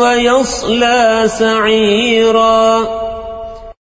ويصلى سعيرا.